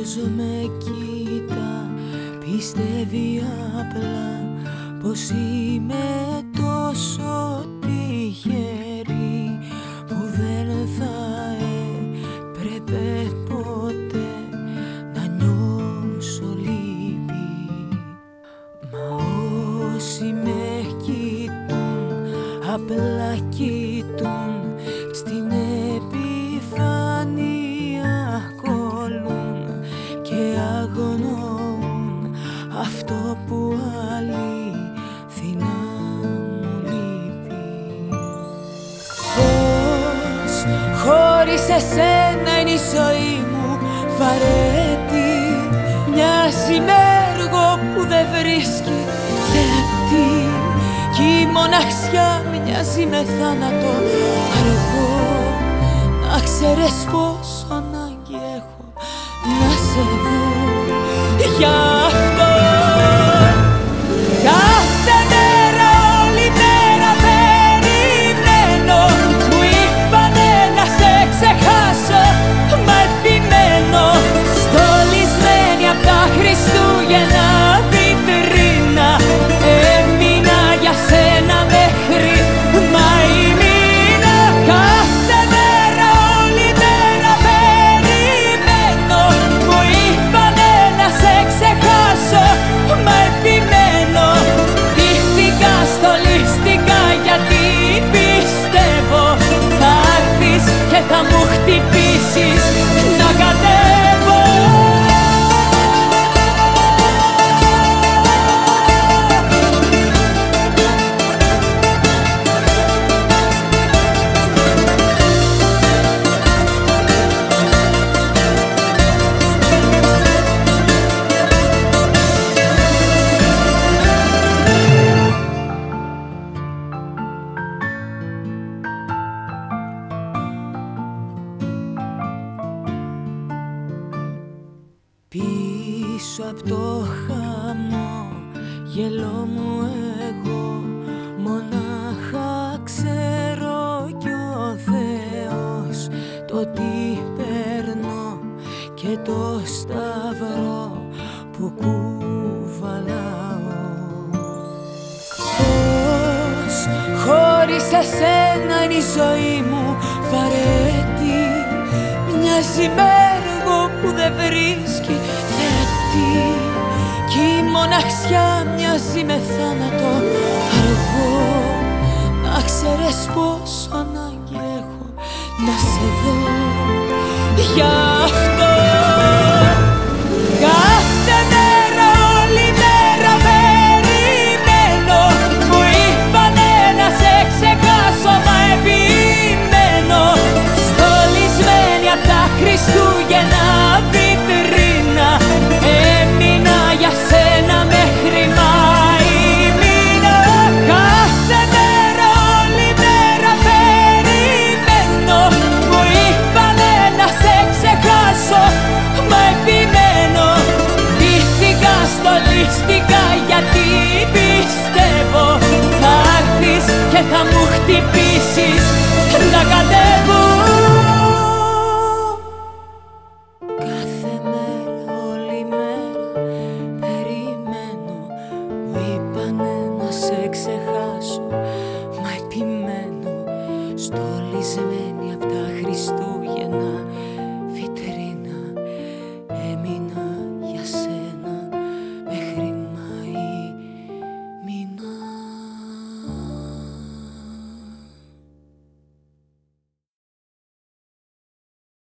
Όποιος με κοίτα πιστεύει απλά πως είμαι τόσο τυχερή που δεν θα έπρεπε ποτέ να νιώσω λύπη. Μα όσοι με κοιτούν απλά κοιτούν στην επιφάνεια χωρίς εσένα είναι η ζωή μου. Βαρέτη Μοιάζει με έργο που δεν βρίσκει θεατή Κι η μοναξιά μοιάζει με θάνατο. Αργό Να ξέρεις πόσο ανάγκη έχω να σε δω Πίσω από το χαμό. Γελό μου εγώ Μονάχα ξέρω κι ο Θεός Το τι παίρνω και το σταυρό που κουβαλάω. Πώς χωρίς εσένα είναι η ζωή μου βαρέτη Μοιάζει με έργο που δεν βρίσκει θεατή. Κι η μοναξιά μοιάζει με θάνατο. Αργό Να ξέρεις πόσο ανάγκη έχω να σε δω. Γι' Χριστούγεννα βιτρίνα Έμεινα για σένα μέχρι Μάη μήνα. Κάθε μέρα όλη μέρα περιμένω. Μου είπανε να σε ξεχάσω Μα επιμένω. Ντύθηκα στολιστικά γιατί πιστεύω. Θα έρθεις και θα μου χτυπήσεις